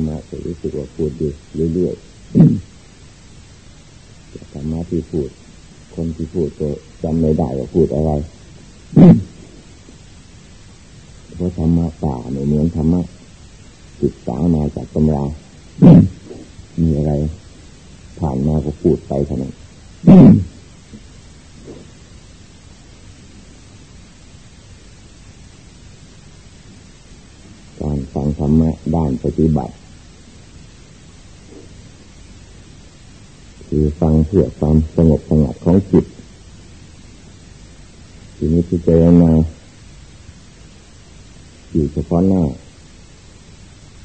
รมะก็รู้สึกว่าพูดอยู่เรื่อยๆธรรมะที่พูด คนที่พูดก็จำไม่ได้ว่าพูดอะไรเพราะธรรมะป่าไม่เหมือนธรรมะศึกษามาจากตำรามีอะไร ผ่านมาก็พูดไปเท่านั้นการฟังธรรมะด้านปฏิบัติ คือฟังเพื่อความสงบสงัดของจิตทีนี้ที่เจรนาอยู่เฉพาะหน้า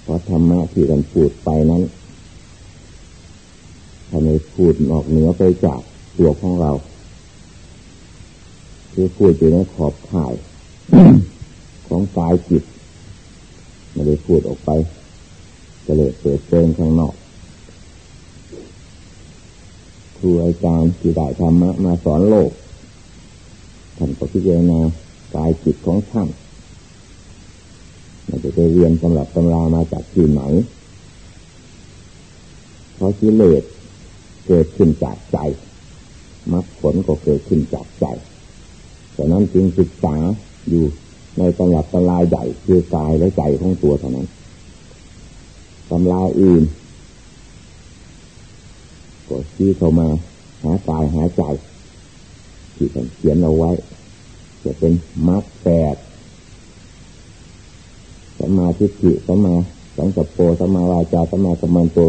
เพราะธรรมะที่เราพูดไปนั้นทำไมพูดออกเหนือไปจากตัวของเรา คือพูดอยู่ในขอบข่าย ของกายจิตไม่ได้พูดออกไปจะเลยเปิดเปิงข้างนอกค รูอาจารย์ที่ได้ธรรมะมาสอนโลกท่านก็พิจารณากายจิตของท่านมันจะไปเรียนสำหรับตำรามาจากที่ไหนเพราะกิเลสเกิดขึ้นจากใจมรรคผลก็เกิดขึ้นจากใจฉะนั้นจึงศึกษาอยู่ในตำรับตำราใหญ่คือกายและใจของตัวเท่านั้นตำราอื่น ก็ชี้เข้ามา หากายหาใจ ที่ท่าเขียนเอาไว้ จะเป็นมรรคแปดสัมมาทิฏฐิสัมมาสังกัปโปสัมมาวาจาสัมมาสัมมันโต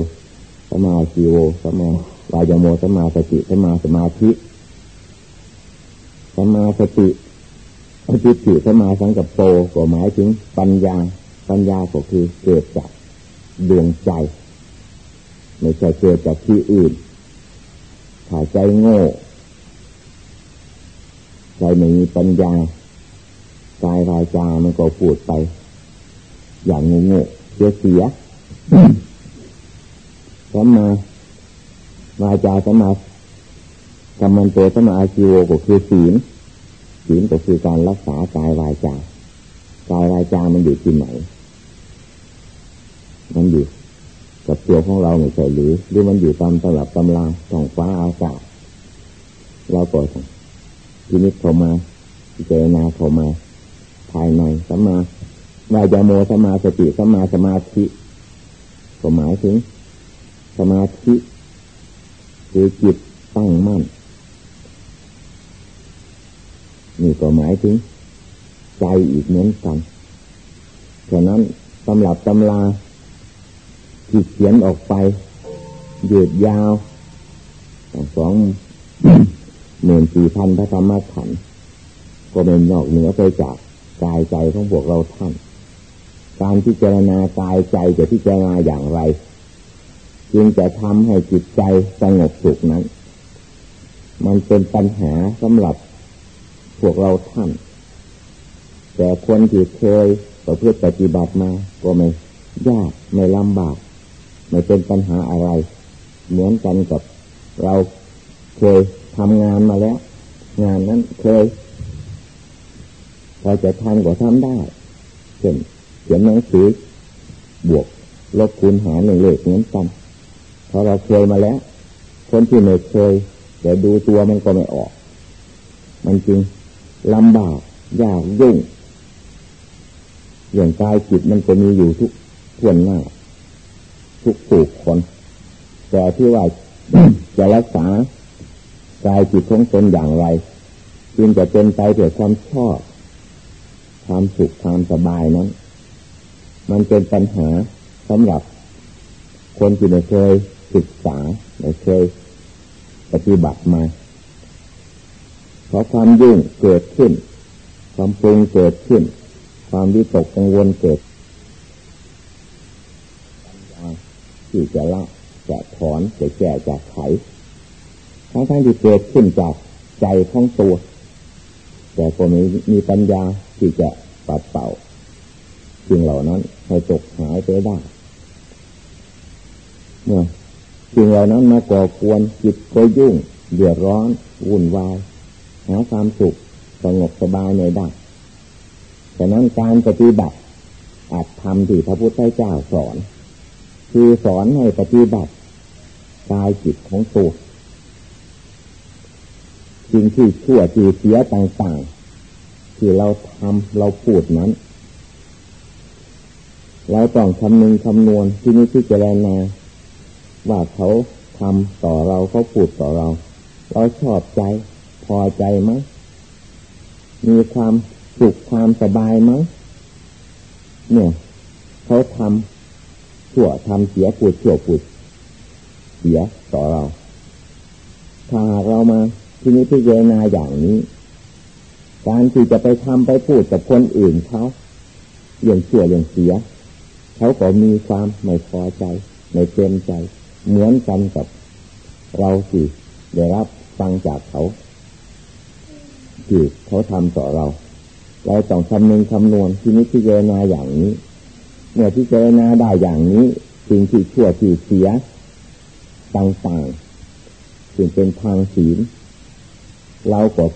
สัมมาชีโวสัมมาวายโมสัมมาสติสัมมาสมาธิสัมมาสติทิฏฐิสัมมาสังกัปโปก็หมายถึงปัญญา ปัญญาก็คือเกิดจากดวงใจ ไม่ใช่เกิดจากที่อื่น ถ้าใจโง่ใจไม่มีปัญญากายรายจามันก็พูดไป อย่างงงเสียเสียสัมมาวาจาสัมมากรรมันโตสัมมาอาชีวก็คือศีลศีลก็คือการรักษากายวาจากายวาจามันอยู่ที่ไหน มันอยู่ กับตัวของเราไม่ใช่หรือ หรือมันอยู่ตามตลับตำราท้องฟ้าอากาศเราก็ทีนิจเข้ามาเจนาเข้ามาภายในสัมมาวายโมสัมมาสติสัมมาสมาธิก็หมายถึง สมาธิคือจิตตั้งมั่นนี่ก็หมายถึง ใจอีกเหมือนกันฉะนั้นสำหรับตำรา ที่เขียนออกไปยืดยาวสองหมื่นสี่พันพระธรรมขันธ์ก็เป็นนอกเหนือไปจากกายใจของพวกเราท่าน การพิจารณากายใจจะพิจารณาอย่างไร จึงจะทำให้จิตใจสงบสุขนั้น มันเป็นปัญหาสำหรับพวกเราท่าน แต่คนที่เคยประพฤติปฏิบัติมาก็ไม่ยากไม่ลำบาก ไม่เป็นปัญหาอะไร เหมือนกันกับเราเคยทำงานมาแล้ว งานนั้นเคย พอจะทำก็ทำได้เช่นเขียนหนังสือบวกลบคูณหารหนึ่งเลขเหมือนกันพอเราเคยมาแล้ว คนที่ไม่เคยแต่ดูตัวมันก็ไม่ออก มันจริงลำบากยากยุ่งอย่างกายจิตมันจะมีอยู่ทุกทวนหน้า ทุกผูกคน แต่ที่ว่าจะรักษากายจิตของตนอย่างไรจึงจะเป็นไปเพื่อความชอบ ความสุขความสบายนั้น มันเป็นปัญหาสำหรับ คนที่ไม่เคยศึกษาไม่เคยปฏิบัติมาเพราะความยุ่งเกิดขึ้น ความปรุงเกิดขึ้น ความวิตกกังวลเกิด ที่จะละจะถอนจะแก้จะไขทั้งทั้งที่เกิดขึ้นจากใจของตัว แต่ก็ม่มีปัญญาที่จะปัดเป่าสิ่งเหล่านั้นให้ตกหายไปได้เมื่อสิ่งเหล่านั้นมาก่อกวนจิตก็ยุ่งเดือดร้อนวุ่นวายหาความสุขสงบสบายไม่ได้ฉะนั้นการปฏิบัติอาจทำที่พระพุทธเจ้าสอน คือสอนให้ปฏิบัติกายจิตของตัวสิ่งที่ชั่วที่เสียต่างๆ ที่เราทำเราพูดนั้น เราต้องคำนึงคำนวณที่นี้ที่เจรณาว่าเขาทำต่อเราเขาพูดต่อเรา เราชอบใจพอใจไหมมีความสุขความสบายไหมเนี่ยเขาทำ ชั่วทำเสียปูดชั่วปูดเสียต่อเรา ถ้าเรามาที่นี้ที่เจนาอย่างนี้ การที่จะไปทำไปพูดกับคนอื่นเขาเรื่องชั่วเรื่องเสีย เขาก็มีความไม่พอใจ ไม่เต็มใจ เหมือนกันกับเราสิได้รับฟังจากเขาที่เขาทำต่อเรา เราต้องคำนึงคำนวณที่นี้ที่เจนาอย่างนี้ เมื่อที่เจนาได้อย่างนี้สิ่งที่ชั่วที่เสียต่างๆสิ่งเป็นทางศีลเราก็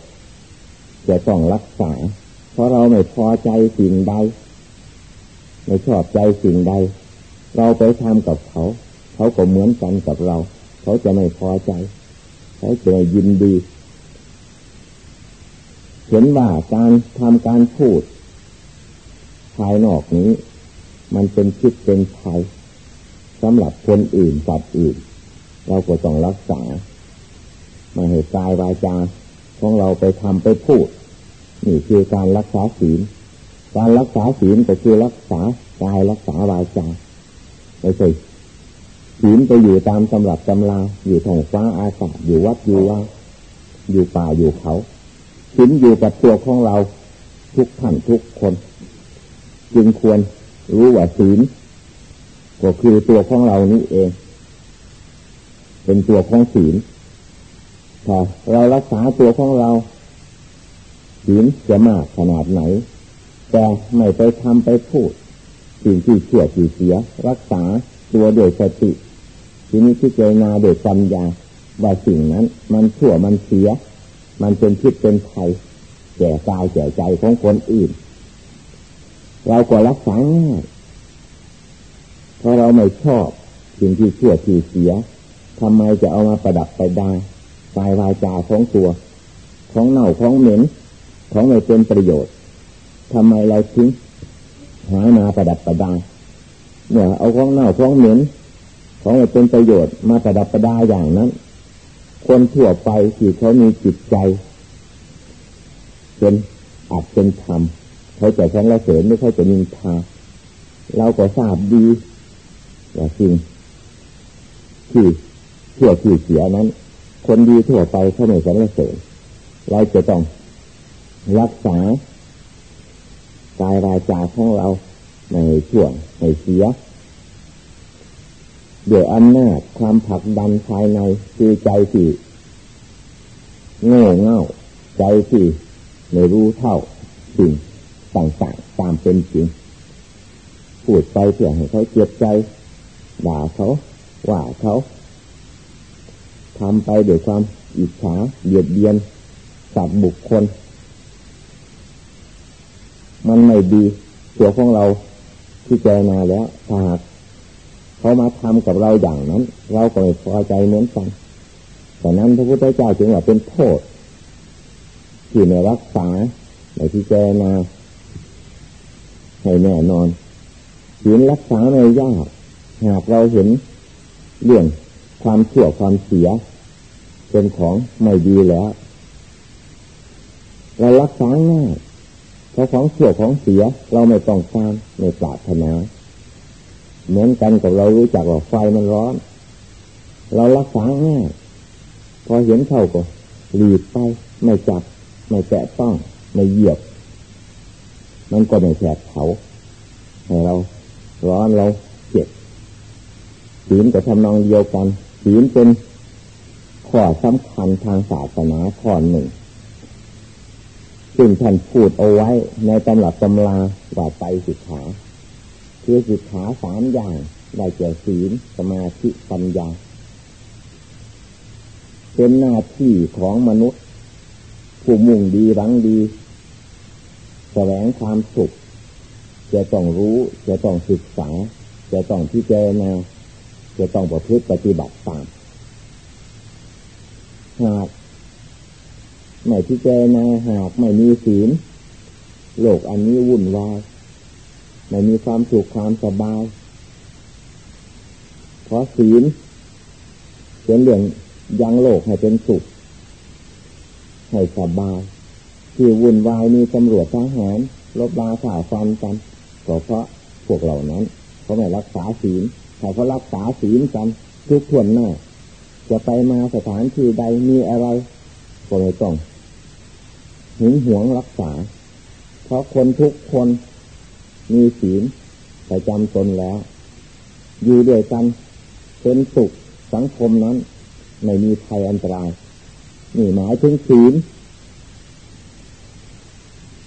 จะต้องรักษา เพราะเราไม่พอใจสิ่งใดไม่ชอบใจสิ่งใด เราไปทำกับเขา เขาก็เหมือนกันกับเรา เขาจะไม่พอใจ เขาจะยินดี เห็นว่าการทำการพูดภายนอกนี้ มันเป็นคิดเป็นภัยสำหรับคนอื่นสัตว์อื่น เราก็ต้องรักษาไม่ให้กายวาจาของเราไปทำไปพูด นี่คือการรักษาศีล การรักษาศีลก็คือรักษากายรักษาวาจาไม่ใช่ศีลไปอยู่ตามตำหรับตำราอยู่ท้องฟ้าอากาศอยู่วัดอยู่ว่า อยู่ป่าอยู่เขาศีลอยู่กับตัวของเราทุกท่านทุกคน จึงควร รู้ว่าศีลก็คือตัวของเรานี้เอง เป็นตัวของศีลถ้าเรารักษาตัวของเราศีลจะมากขนาดไหน แต่ไม่ไปทำไปพูดสิ่งที่เชื่อที่เสีย รักษาตัวโดยสติทีนี้ที่เจนาโดยปัญญาว่าสิ่งนั้น มันชั่วมันเสีย มันเป็นพิษเป็นภัยแก่กายแก่ใจของคนอื่น เราก็รักษาง่ายเพราะเราไม่ชอบสิ่งที่เชื่อที่เสียทำไมจะเอามาประดับไปได้กายวายจาของตัว ของเน่าของเหม็น ของไม่เป็นประโยชน์ทำไมเราทิ้งหามาประดับประดาเนี่ยเอาของเน่าของเหม็น ของไม่เป็นประโยชน์มาประดับประดาอย่างนั้น คนทั่วไปที่เขามีจิตใจ เป็นอาจเป็นธรรม เขาจะแสงเสริญไม่เขาจะนินทาเราก็ทราบดีว่าสิ่งที่เชื่อที่เสียนั้น คนดีทั่วไปเขาไม่สรรเสริญเราจะต้องรักษากายวาจาของเราในช่วงในเสียเดี๋ยวอำนาจความผลักดันภายในคือใจที่โง่เง่าใจที่ไม่รู้เท่าสิ่ง ต่างๆตามเป็นจริงพูดไปเพื่อให้เขาเจ็บใจด่าเขาว่าเขาทำไปด้วยความอิจฉาเบียดเบียนสัตว์บุคคล มันไม่ดีตัวของเราที่เจนาแล้วถ้าหากเขามาทำกับเราอย่างนั้น เราก็ไม่พอใจเหมือนกันแต่นั้นพระพุทธเจ้าจึงว่าเป็นโทษที่ในรักษาในที่เจนา ให้แน่นอนศีลรักษาไม่ยากหากเราเห็นเรื่องความเชื่อความเสีย เป็นของไม่ดีแล้ว เรารักษาง่ายเพราะของเสื่อของเสียเราไม่ต้องการไม่ปรารถนาเหมือนกันกับเรารู้จักว่าไฟมันร้อน เรารักษาง่ายพอเห็นเข้าก็หลีดไปไม่จับ ไม่แตะต้อง ไม่เหยียบ มันก็ไม่แผดเผาให้เราร้อนเราเจ็บศีลกับทำนองเดียวกันศีลเป็นข้อสำคัญทางศาสนาข้อหนึ่งซึ่งท่านพูดเอาไว้ในตำรับตำราว่าไปสิกขาคือสิกขาสามอย่างได้แก่ศีลสมาธิปัญญา เป็นหน้าที่ของมนุษย์ ผู้มุ่งดีรังดี แสวงความสุข จะต้องรู้ จะต้องศึกษา จะต้องพิจารณา จะต้องประพฤติปฏิบัติตามหากไม่พิจารณาหากไม่มีศีลโลกอันนี้วุ่นวายไม่มีความสุขความสบาย เพราะศีลเป็นเรื่องยังโลกให้เป็นสุขให้สบาย ที่วุ่นวายมีตำรวจทหารลบลาข่าวฟันกันก็เพราะพวกเหล่านั้นเขาไม่รักษาศีลถ้าเขารักษาศีลกันทุกทวนหน้า จะไปมาสถานที่ใดมีอะไรก็ไม่ต้องหึงหวงรักษา เพราะคนทุกคนมีศีลประจำตนแล้ว อยู่ด้วยกันเป็นสุขสังคมนั้น ไม่มีภัยอันตราย นี่หมายถึงศีล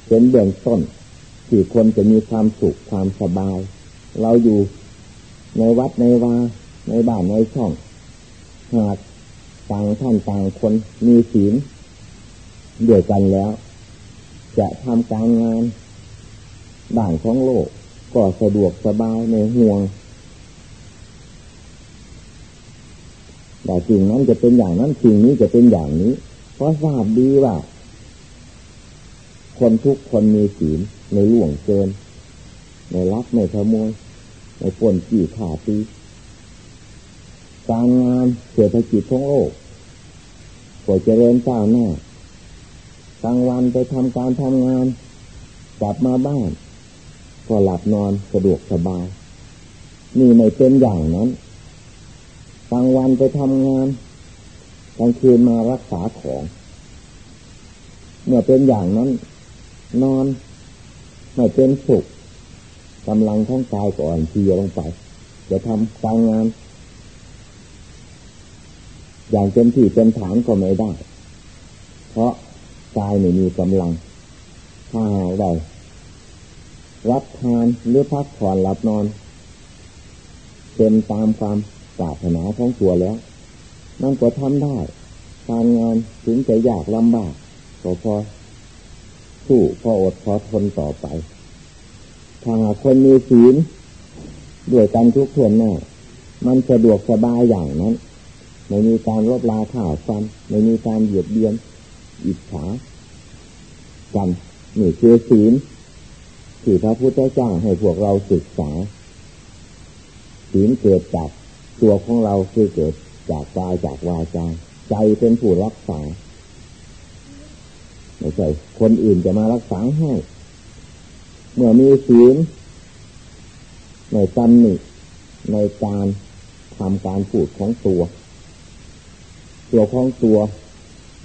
เป็นเบื้องต้นที่คนจะมีความสุขความสบาย เราอยู่ในวัดในวาในบ้านในช่อง หากต่างท่านต่างคนมีศีลเดียวกันแล้ว จะทำการงานด่านของโลก ก็สะดวกสบายในห่วงแต่สิ่งนั้นจะเป็นอย่างนั้นสิ่งนี้จะเป็นอย่างนี้ เพราะทราบดีว่า คนทุกคนมีศีลในหลวงเกิน ในรักในขโมยในปนกี่ขาตีการงานเศรษฐกิจของโลกก็เจริญก้าวหน้ากลางวันไปทำการทำงาน กลับมาบ้าน ก็หลับนอนสะดวกสบาย นี่ไม่เป็นอย่างนั้นกลางวันไปทำงานกลางคืนมารักษาของ เมื่อเป็นอย่างนั้น นอนไม่เป็นสุขกำลังของกายก่อนเพียลงไป จะทำการงาน อย่างเต็มที่เต็มฐานก็ไม่ได้ เพราะกายไม่มีกำลัง ถ้าหากได้รับทานหรือพักผ่อนหลับนอนเป็นตามความปรารถนาของตัวแล้ว มันก็ทำได้ การงานถึงจะยากลำบากก็พอ สู้พออดพอทนต่อไป ถ้าหากคนมีศีลด้วยกันทุกทวนหน้า มันสะดวกสบายอย่างนั้น ไม่มีการรบลาข่าวฟัน ไม่มีการเหยียดเบียน อิจฉากันนี่คือศีลที่พระพุทธเจ้าให้พวกเราศึกษา ศีลเกิดจากตัวของเราคือเกิดจากกายจากวาจาใจเป็นผู้รักษา ไม่ใช่คนอื่นจะมารักษาให้ เมื่อมีศีลในตำหนิในการทำการพูดของตัว ตัวของตัว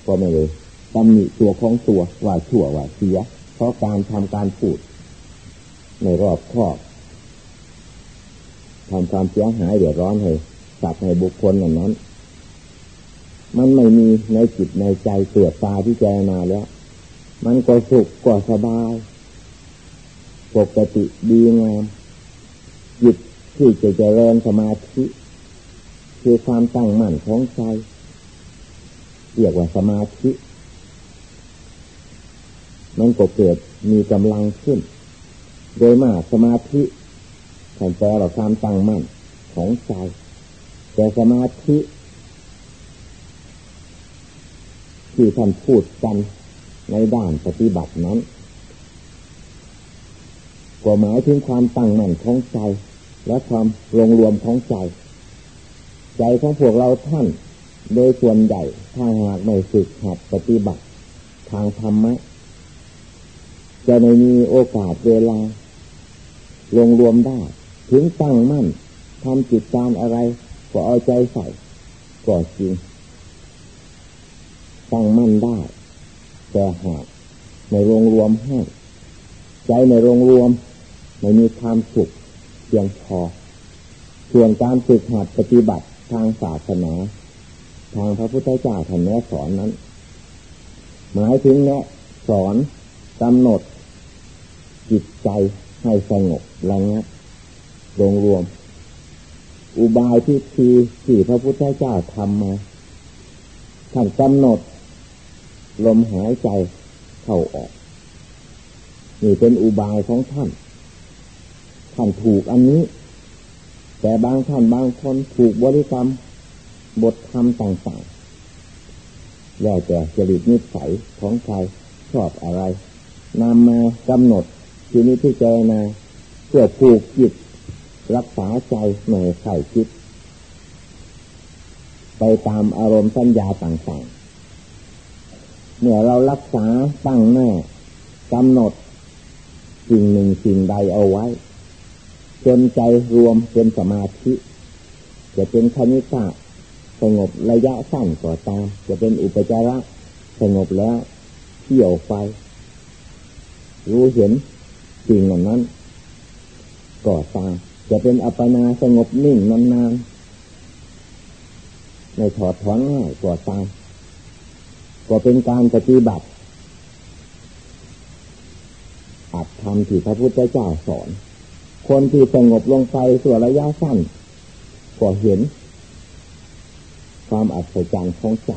ก็ไม่เลยตำหนิตัวของตัวว่าชั่วว่าเสีย เพราะการทำการพูดในรอบครอบทำความเสียหายเดือดร้อนให้สัตว์ให้บุคคลอย่างนั้น มันไม่มีในจิตในใจเกิดตาที่เจนาแล้ว มันก็สุขก็สบาย ปกติดีงามจิตที่จะเจริญสมาธิ คือความตั้งมั่นของใจเรียกว่าสมาธิ มันก็เกิดมีกำลังขึ้น โดยมากสมาธิแทนแปลว่าความตั้งมั่นของใจ แต่สมาธิ ที่ท่านพูดกัน ในด้านปฏิบัตินั้นก็หมายถึงความตั้งมั่นของใจ และความรวมรวมของใจ ใจของพวกเราท่าน โดยส่วนใหญ่ถ้าหากไม่ฝึกหัดปฏิบัติ ทางธรรมะ จะไม่มีโอกาสเวลา ลงรวมได้ ถึงตั้งมั่นทำจิตการอะไร ก็เอาใจใส่ก็จริงตั้งมั่นได้ แต่หากในรวมรวมให้ใจในรวมรวมไม่มีความสุขเพียงพอส่วนการฝึกหัดปฏิบัติทางศาสนา ทางพระพุทธเจ้าท่านแนะสอนนั้น หมายถึงแนะสอนกำหนด จิตใจให้สงบระงับรวมรวม อุบายที่ทีที่พระพุทธเจ้าทำมาท่านกำหนด ลมหายใจเข้าออก นี่เป็นอุบายของท่าน ท่านถูกอันนี้ แต่บางท่านบางคนถูกบริกรรม บทธรรมต่างๆแล้วแต่จริตนิสัยของใครชอบอะไรนำมากำหนดทีนี้ที่เจนาเพื่อผูกจิตรักษาใจหน่ใส่คิด ไปตามอารมณ์สัญญาต่างๆ เมื่อเรารักษาตั้งแน่กำหนดสิ่งหนึ่งสิ่งใดเอาไว้ จนใจรวมเป็นสมาธิ จะเป็นคณิกะสงบระยะสั้นก็ตาม จะเป็นอุปจาระสงบแล้วเที่ยวไปรู้เห็นสิ่งเหล่านั้นก่อตาม จะเป็นอัปปนาสงบนิ่งนานๆในถอดถอนง่ายก่อตาม ก็เป็นการปฏิบัติอัดทำที่พระพุทธเจ้าสอน คนที่สงบลงไปส่วนระยะสั้นก็เห็น ความอัศจรรย์ของใจ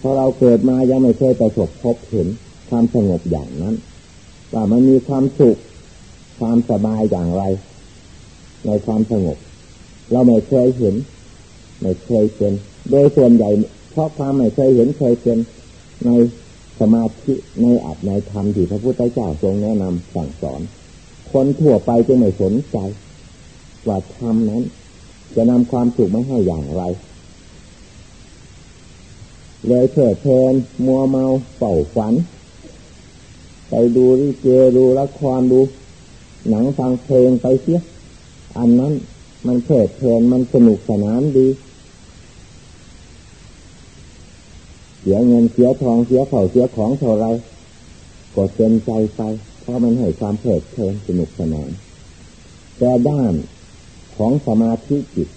พอเราเกิดมายังไม่เคยประสบพบเห็นความสงบอย่างนั้น ว่ามันมีความสุข ความสบายอย่างไร ในความสงบ เราไม่เคยเห็น ไม่เคยเป็น โดยส่วนใหญ่ เพราะความไม่เคยเห็นเคยเป็นในสมาธิในอัตในธรรมที่พระพุทธเจ้าทรงแนะนำสั่งสอน คนทั่วไปจะไม่สนใจว่าธรรมนั้น จะนำความสุขมาให้อย่างไร เลยเถิดเพลินมัวเมาเป่าฝัน ไปดูริเกดูละครดู หนังฟังเพลงไปเสียอันนั้นมันเพลิดเพลินมันสนุกสนานดี เสียเงินเสียทองเสียเข่าเสียของเท่าไรก็เต็มใจไป เพราะมันให้ความเพลิดเพลินสนุกสนาน แต่ด้านของสมาธิจิต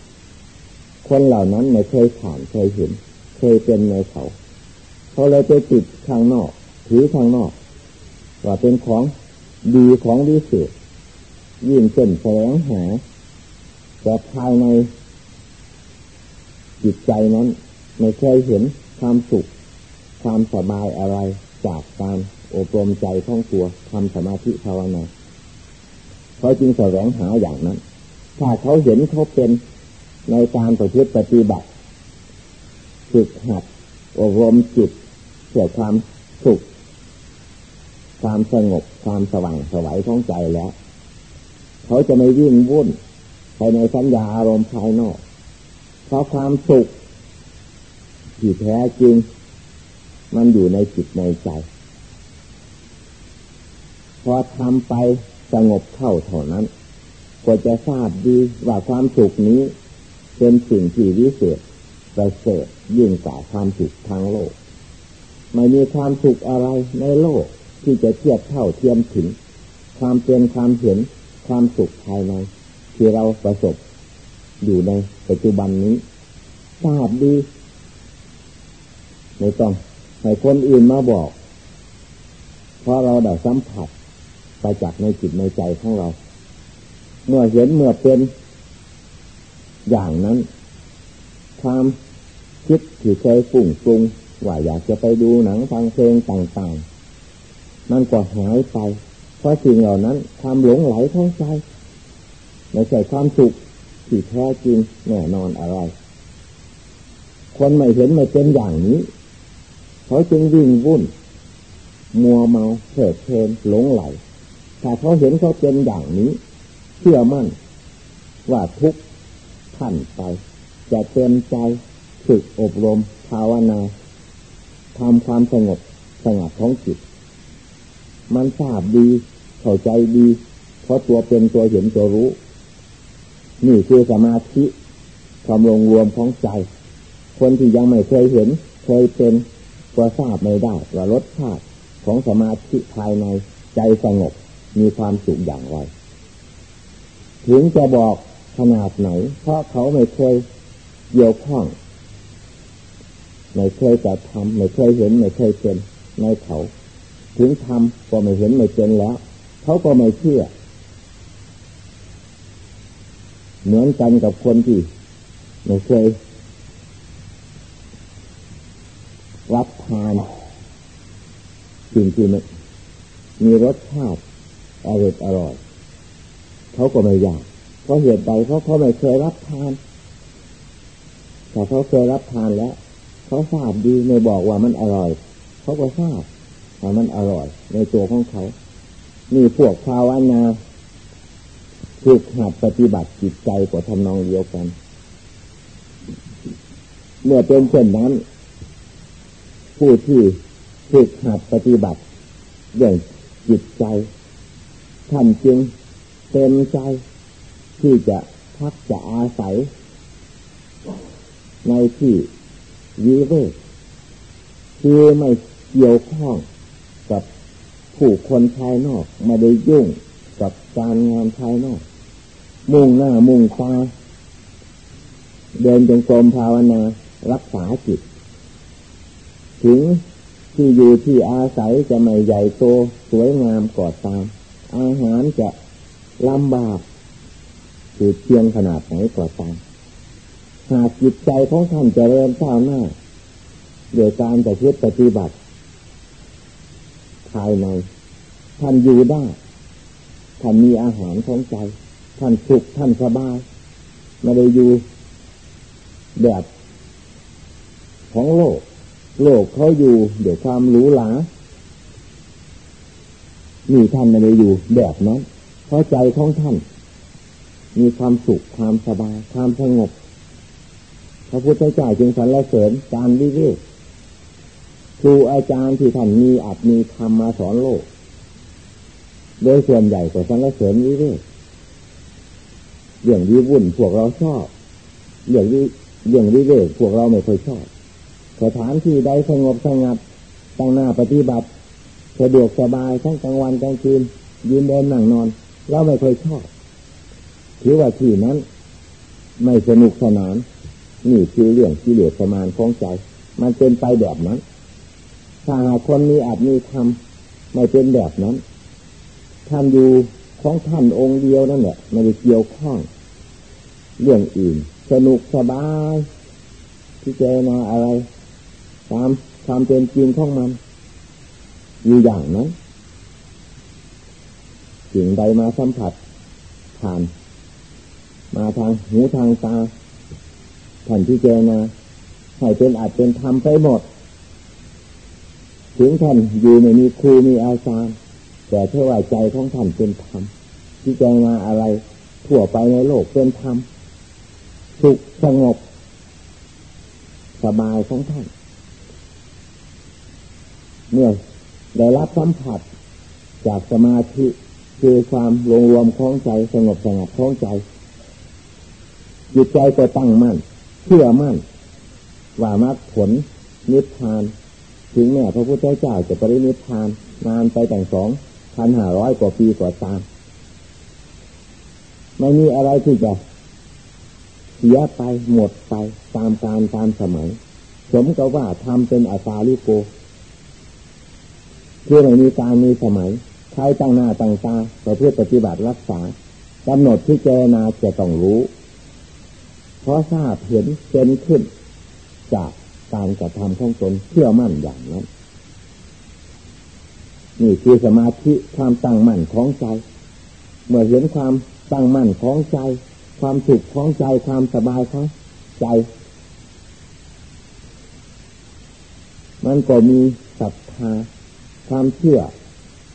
คนเหล่านั้นไม่เคยผ่านเคยเห็น เคยเป็นในเขา เขาเลยไปติดข้างนอก ถือข้างนอก ว่าเป็นของดีของดีสุดยิ่งเส้นแสวงหา แต่ภายในจิตใจนั้น ไม่เคยเห็นความสุข ความสบายอะไรจากการอบรมใจท่องตัวทำสมาธิภาวนาเขาจึงแสวงหาอย่างนั้น ถ้าเขาเห็นเขาเป็นในการประพฤติปฏิบัติฝึกหัดอบรมจิตเพื่อความสุขความสงบความสว่างสวัยของใจแล้ว เขาจะไม่วิ่งวุ่นภายในสัญญาอารมณ์ภายนอก เพราะความสุขที่แท้จริง มันอยู่ในจิตในใจ พอทำไปสงบเข้าเท่านั้น ก็จะทราบดีว่าความสุขนี้ เป็นสิ่งที่วิเศษประเสริฐยิ่งกว่าความสุขทางโลก ไม่มีความสุขอะไรในโลกที่จะเทียบเท่าเทียมถึง ความเป็นความเห็นความสุขภายใน ที่เราประสบอยู่ในปัจจุบันนี้ทราบดีไม่ต้อง ให้คนอื่นมาบอก เพราะเราได้สัมผัสไปจากในจิตในใจของเรา เมื่อเห็นเมื่อเป็นอย่างนั้น ความคิดที่เคยฝุ่งปรุงว่าอยากจะไปดูหนังฟังเพลงต่างๆ มันก็หายไป เพราะสิ่งเหล่านั้นความหลงไหลท้องใจไม่ใช่ความสุขที่แท้จริงแน่นอนอะไร คนไม่เห็นไม่เป็นอย่างนี้ เขาจึงวิ่งวุ่น มัวเมาเถิดเพลินหลงไหลถ้าเขาเห็นเขาเป็นอย่างนี้ เชื่อมั่น ว่าทุกท่านไป จะเต็มใจฝึกอบรมภาวนาทำความสงบสงัดของจิต มันทราบดี เข้าใจดี เพราะตัวเป็นตัวเห็นตัวรู้ นี่คือสมาธิความลงรวมของใจ คนที่ยังไม่เคยเห็น เคยเป็น ก็ทราบไม่ได้ว่ารสชาติของสมาธิภายในใจสงบมีความสุขอย่างไร ถึงจะบอกขนาดไหน เพราะเขาไม่เคยเกี่ยวข้อง ไม่เคยจะทำไม่เคยเห็นไม่เคยเป็นในเขา ถึงทำก็ไม่เห็นไม่เป็นแล้ว เขาก็ไม่เชื่อ เหมือนกันกับคนที่ไม่เคย รับทานสิ่งที่มีรสชาติอร่อยอร่อยเขาก็ไม่อยากทราะเหตุใดเพราะเขาไม่เคยรับทานแต่เขาเคยรับทานแล้วเขาทราบดีไม่บอกว่ามันอร่อยเขาก็ทราบว่ามันอร่อย ในตัวของเขานี่พวกภาวนาฝึกหัดปฏิบัติจิตใจกว่าทำนองเดียวกัน เมื่อเป็นเช่นนั้น ผู้ที่ฝึกหัดปฏิบัติเรื่องจิตใจท่านจึงเต็มใจที่จะพักจะอาศัย ในที่วิเวกคือไม่เกี่ยวข้องกับผู้คนภายนอกไม่ได้ยุ่งกับการงานภายนอก มุ่งหน้ามุ่งตาเดินจงกรมภาวนารักษาจิต ถึงที่อยู่ที่อาศัยจะไม่ใหญ่โตสวยงามกอดตาม อาหารจะลำบากคือเพียงขนาดไหนกอดตาม หากจิตใจของท่านจะเริ่มก้าวหน้าโดยการจะคิดปฏิบัติ ภายใน ท่านอยู่ได้ ท่านมีอาหารของใจ ท่านสุขท่านสบายไม่ได้อยู่แบบของโลก โลกเขาอยู่เดี๋ยวความหรูหรานี่ท่านไม่ได้อยู่แบบนั้นเพราะใจของท่าน มีความสุขความสบายความสงบพระพุทธเจ้าจึงสรรเสริญการวิเวกครูอาจารย์ที่ท่านมีอาจมีธรรมมาสอนโลก โดยส่วนใหญ่ก็สรรเสริญวิเวกเรื่องวิวุ่นพวกเราชอบเรื่องวิเรื่องวิเวกพวกเราไม่ค่อยชอบ สถานที่ใดสงบสงัดตั้งหน้าปฏิบัติสะดวกสบายทั้งกลางวันกลางคืน ยืนเดินนั่งนอน เราไม่เคยชอบถือว่าที่นั้น ไม่สนุกสนาน นี่คือเรื่องที่เหลือประมาณของใจ มันเป็นไปแบบนั้น ถ้าหากคนมีอาจมีทำไม่เป็นแบบนั้นท่านอยู่ของท่านองค์เดียวนั่นแหละไม่ได้เกี่ยวข้อง เรื่องอื่น สนุกสบายที่เจนาอะไร ตามความเป็นจริงของมัน อยู่อย่างนั้นสิ่งใดมาสัมผัส ผ่าน มาทางหูทางตาท่านที่เจนาให้เป็นอาจเป็นธรรมไปหมด ถึงท่านอยู่ในมีครูมีอาจารย์แต่เท่าว่าใจของท่านเป็นธรรมที่ใจงาอะไรทั่วไปในโลกเป็นธรรมสุขสงบสบายของท่าน เมื่อได้รับสัมผัสจากสมาธิคือความรวมรวมคล้องใจสงบสงบคล้องใจ จิตใจก็ตั้งมั่นเชื่อมั่น ว่ามรรคผลนิพพาน ถึงแม้พระพุทธเจ้าจะปรินิพพานนานไปแต่งสองพันห้าร้อยกว่าปีกว่าตามไม่มีอะไรที่จะเสียไปหมดไปตามการตามสมัย สมกับว่าทำเป็นอาตาลิโก เพื่อให้มีการมีสมัยใครตั้งหน้าตั้งตาเพื่อปฏิบัติรักษากำหนดที่เจนาจะต้องรู้ เพราะทราบเห็นเป็นขึ้น จากการกระทำของตนเชื่อมั่นอย่างนั้น นี่คือสมาธิความตั้งมั่นของใจ เมื่อเห็นความตั้งมั่นของใจ ความสุขของใจความสบายของใจ มันก็มีศรัทธา ความเชื่อ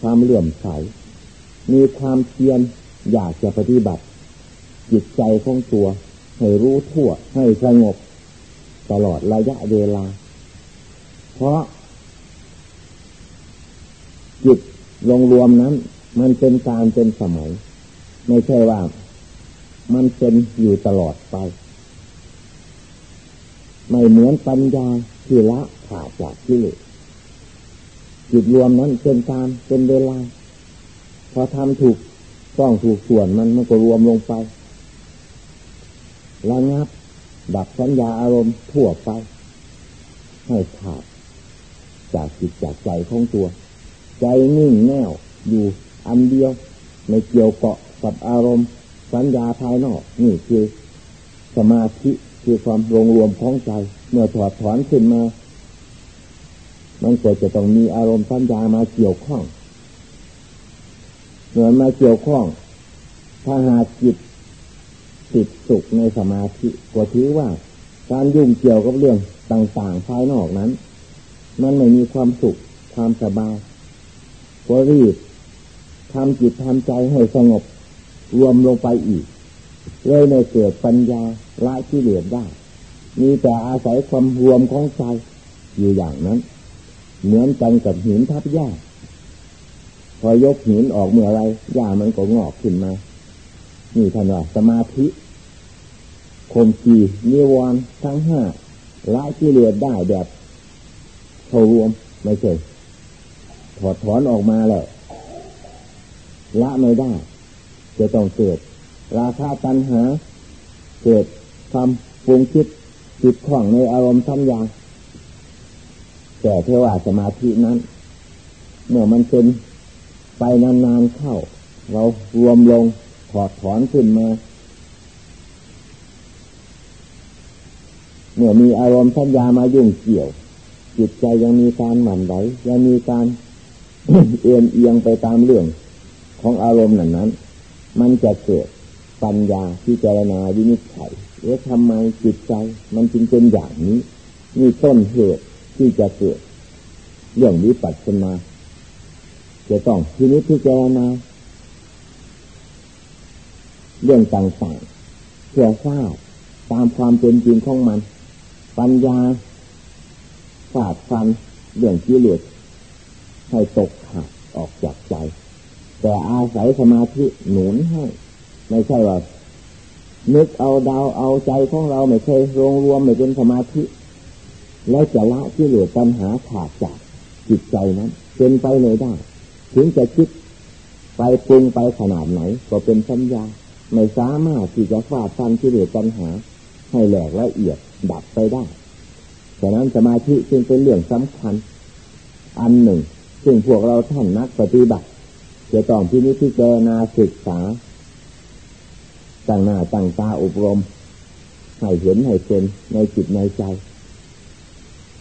ความเลื่อมใส มีความเพียรอยากจะปฏิบัติ จิตใจของตัว ให้รู้ทั่ว ให้สงบ ตลอดระยะเวลา เพราะ จิตลงรวมนั้น มันเป็นการเป็นสมัย ไม่ใช่ว่า มันเป็นอยู่ตลอดไป ไม่เหมือนปัญญาที่ละขาดจากที่เลส จิตรวมนั้นเป็นการเป็นเวลา พอทำถูกต้องถูกส่วนมันมันก็รวมลงไประงับ ดับสัญญาอารมณ์ทั่วไป ให้ขาดจากจิตจากใจของตัว ใจนิ่งแน่วอยู่อันเดียวไม่เกี่ยวเกาะกับอารมณ์สัญญาภายนอก นี่คือสมาธิคือความรวมรวมของใจ เมื่อถอดถอนขึ้นมา มันก็จะต้องมีอารมณ์สัญญามาเกี่ยวข้องเหมือนมาเกี่ยวข้อง ถ้าหากจิตติดสุขในสมาธิก็ถือว่า การยุ่งเกี่ยวกับเรื่องต่างๆภายนอกนั้น มันไม่มีความสุขความสบายก็รีบทำจิตทำใจให้สงบ รวมลงไปอีก เลยในเกิดปัญญาละที่เหลือได้ มีแต่อาศัยความรวมของใจอยู่อย่างนั้น เหมือนกันกับหินทับหญ้า พอยกหินออกเมื่อไรหญ้ามันก็งอกขึ้นมา นี่ท่านว่าสมาธิคมจีนิวรณ์ทั้งห้าละที่เลือได้แบบเขารวมไม่ใช่ถอดถอนออกมาแล้วละไม่ได้ จะต้องเกิด ราคาตัณหา เกิดความปรุงคิดจิตข่องในอารมณ์ทั้งอย่าง แต่เทวาสมาธินั้น เมื่อมันเป็นไปนานๆเข้า เรารวมลงถอดถอนขึ้นมา เมื่อมีอารมณ์ทัญญามายุ่งเกี่ยว จิตใจยังมีการหมั่นไหวยังมีการเอียงเอียงไปตามเรื่องของอารมณ์นั้นนั้น มันจะเกิดปัญญาที่เจรณาวินิจฉัยเอ๊ะทำไมจิตใจ มันจึงเป็นอย่างนี้มีต้นเหตุ ที่จะเกิดเรื่องวิปัสสนาจะต้องทีนี้ที่เจรณาเรื่องต่างๆเพื่อทราบตามความเป็นจริงของมัน ปัญญาศาสตร์ฟันเรื่องกิเลสให้ตกขาดออกจากใจ แต่อาศัยสมาธิหนุนให้ไม่ใช่ว่านึกเอาดาวเอาใจของเราไม่เคยรวมรวมไม่เป็นสมาธิ แล้วจะละที่เหลือปัญหาขาดจากจิตใจนั้นเป็นไปเลยได้ ถึงจะคิดไปปรุงไปขนาดไหน ก็เป็นสัญญา ไม่สามารถที่จะฟาดฟันที่เหลือปัญหา ให้แหลกละเอียดดับไปได้ฉะนั้นสมาธิจึงเป็นเรื่องสำคัญ อันหนึ่ง ซึ่งพวกเราท่านนักปฏิบัติ จะต้องที่นี้ที่เจนาศึกษาตั้งหน้าตั้งตาอบรมให้เห็นให้เป็นในจิตในใจ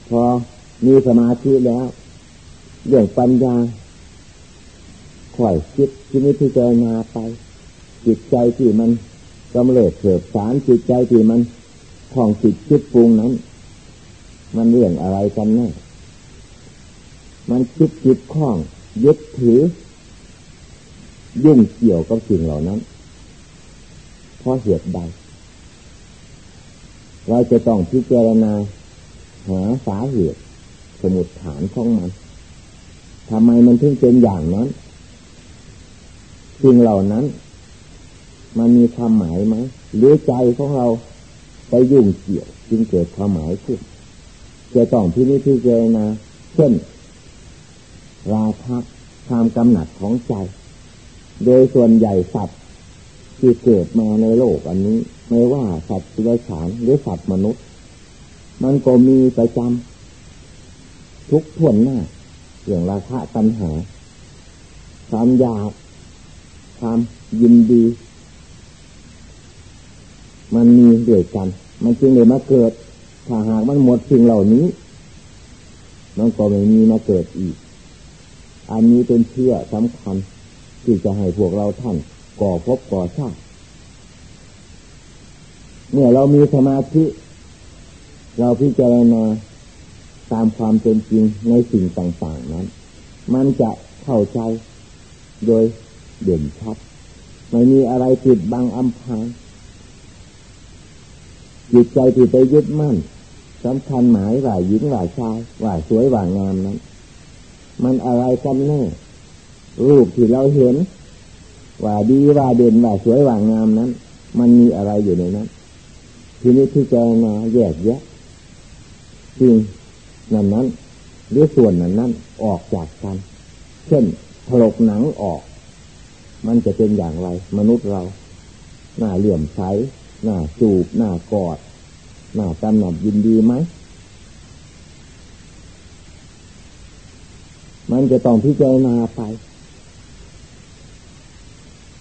พอมีสมาธิแล้วเรื่องปัญญาค่อยคิดที่นี้ที่เจนาไป จิตใจที่มันกำเริบเกิดสารจิตใจที่มันของจิตคิดปรุงนั้น มันเรื่องอะไรกันแน่มันคิดจิตคล้องยึดถือ ยุ่งเกี่ยวกับสิ่งเหล่านั้นเพราะเหตุใดเราจะต้องพิจารณา หาสาเหตุสมุดฐานของมันทำไมมันถึงเป็นอย่างนั้นสิ่งเหล่านั้น มันมีความหมายไหมหรือใจของเราไปยุ่งเกี่ยวจึงเกิดความหมายขึ้นจะต้องพินิจพิจารณาเช่น ราคะความกำหนัดของใจ โดยส่วนใหญ่สัตว์ที่เกิดมาในโลกอันนี้ ไม่ว่าสัตว์ตัวฉานหรือสัตว์มนุษย์ มันก็มีประจำทุกทวนหน้าอย่างราคะตัณหา ความอยาก ความยินดี มันมีเดียวกัน มันจึงเลยมาเกิด ถ้าหากมันหมดสิ่งเหล่านี้มันก็ไม่มีมาเกิดอีก อันนี้เป็นเชื่อสำคัญ ที่จะให้พวกเราท่าน ก่อพบก่อชาติเมื่อเรามีสมาธิ เราพิจารณาตามความเป็นจริงในสิ่งต่าง ๆ นั้น มันจะเข้าใจโดยเด่นชัด ไม่มีอะไรปิดบังอำพางจิตใจที่ไปยึดมั่นสำคัญหมายว่าหญิงว่าชายว่าสวยว่างามนั้น มันอะไรกันแน่รูปที่เราเห็น ว่าดีว่าเด่นว่าสวยว่างามนั้น มันมีอะไรอยู่ในนั้น ทีนี้ที่เจนาแยกแยะ จริงนั้นนั้นหรือส่วนนั้นนั้นออกจากกัน เช่นถลกหนังออก มันจะเป็นอย่างไร มนุษย์เรา หน้าเหลื่อมใสหน้าจูบ หน้ากอด หน้ากำหนัดยินดีไหม มันจะต้องพิจารณาไป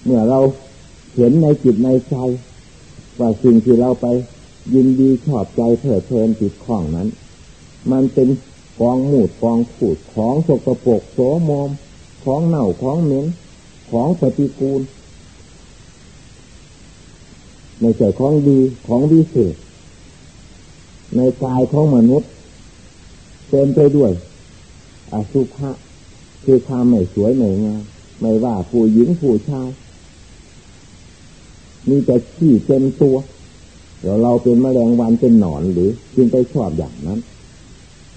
เมื่อเราเห็นในจิตในใจว่าสิ่งที่เราไป ยินดีชอบใจเถิดเพลินจิตข้องนั้น มันเป็นกองหมูดกองขูดของสกปรกโสมมของเน่าของเหม็นของปฏิกูลในใจของดีของวิเศษในกายของมนุษย์เต็มไปด้วยอสุภะคือความไม่สวยไม่งามไม่ว่าผู้หญิงผู้ชายมีแต่ขี้เต็มตัว เดี๋ยวเราเป็นแมลงวันเป็นหนอนหรือจึงไปชอบอย่างนั้น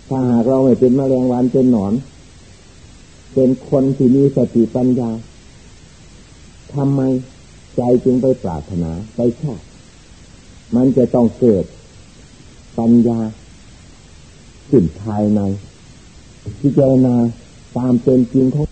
ถ้าหากเราไม่เป็นแมลงวันเป็นหนอน เป็นคนที่มีสติปัญญาทำไมใจจึงไปปรารถนาไปชอบมันจะต้องเกิดปัญญาขึ้นภายในพิจารณาตามเป็นจริงของ